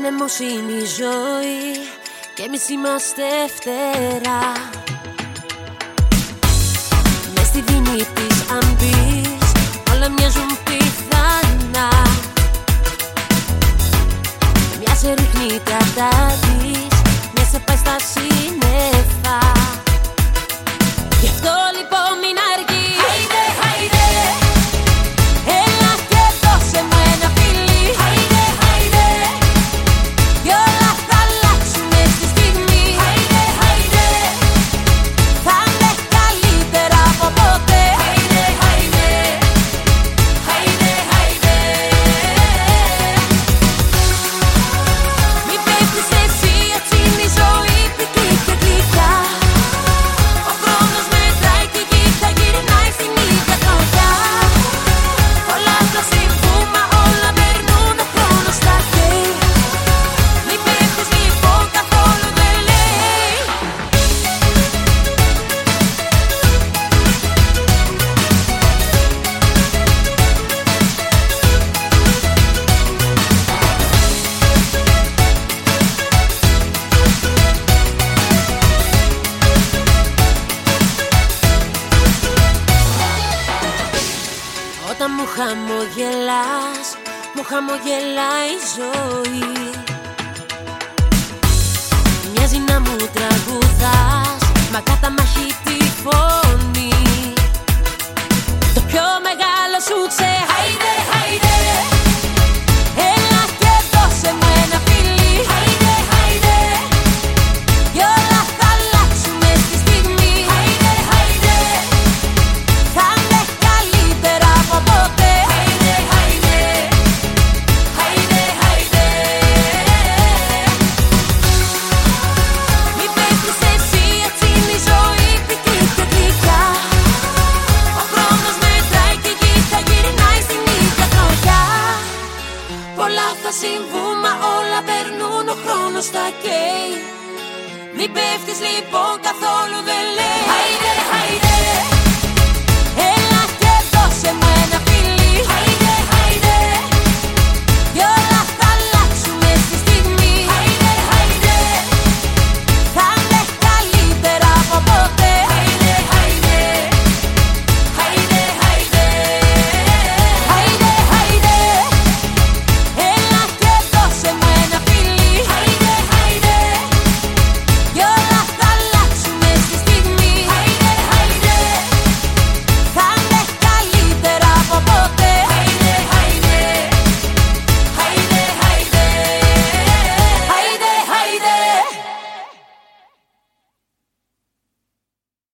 Άνεμος είναι η ζωή και εμείς είμαστε φτερά. Μες στη δίνη της αν πεις, όλα μοιάζουν πιθανά. Μια σε ρίχνει κατά μια σε πάει στα σύνορα μου χαμογελάς Μου χαμογελάει η ζωή. Όλα θα συμβούμα, όλα περνούν ο χρόνος τα καίει. Μην πέφτεις λοιπόν καθόλου δεν